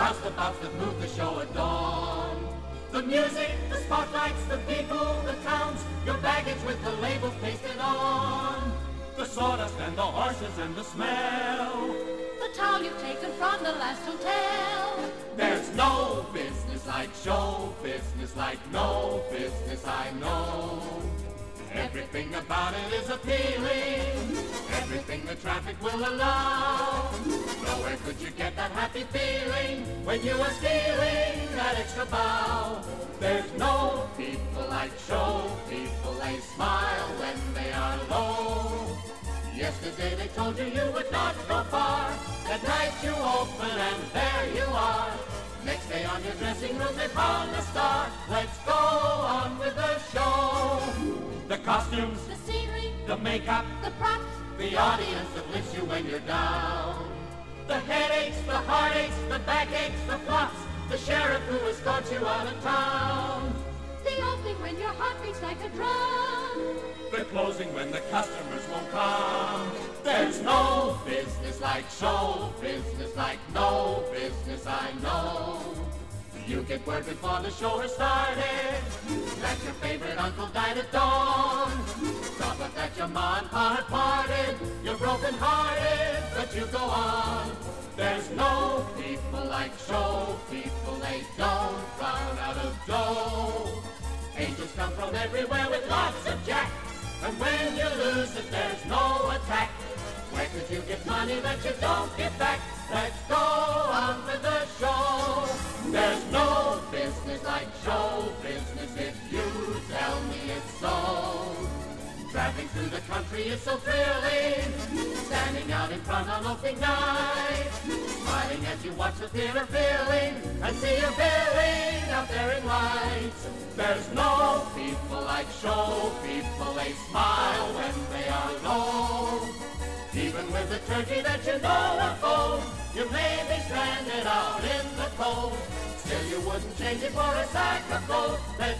roustabouts that move the show at dawn. The music, the spotlights, the people, the towns, your baggage with the labels pasted on. The sawdust and the horses and the smell. The towel you've taken from the last hotel. There's no business like show business, like no business I know. Everything about it is appealing. Everything the traffic will allow. Happy feeling when you are stealing that extra bow. There's no people like show people. They smile when they are low. Yesterday they told you you would not go far. That night you open and there you are. Next day on your dressing room they found a star. Let's go on with the show. The costumes, The scenery, the makeup, the props, the audience that lifts you when you're down. The headaches, the heartaches, the backaches, the flops, the sheriff who escorts you out of town. the opening when your heart beats like a drum. The closing when the customers won't come. There's no business like show business, like no business I know. You get word before the show has started that your favorite uncle died at dawn. Thought but that your mom and pa parted. You're broken hearted, but you go on. People like show people. They don't run out of dough. Angels come from everywhere with lots of jack. And when you lose it, there's no attack. Where could you get money that you don't get back? Let's go on with the show. There's no business like show business if you tell me it's so. Traveling through the country is so thrilling. Standing out in front on opening night. As you watch the theater filling. And see your billing out there in lights. There's no people like show people. They smile when they are low. Even with the turkey that you know are cold, you may be stranded out in the cold. Still you wouldn't change it for a sack of gold. Let's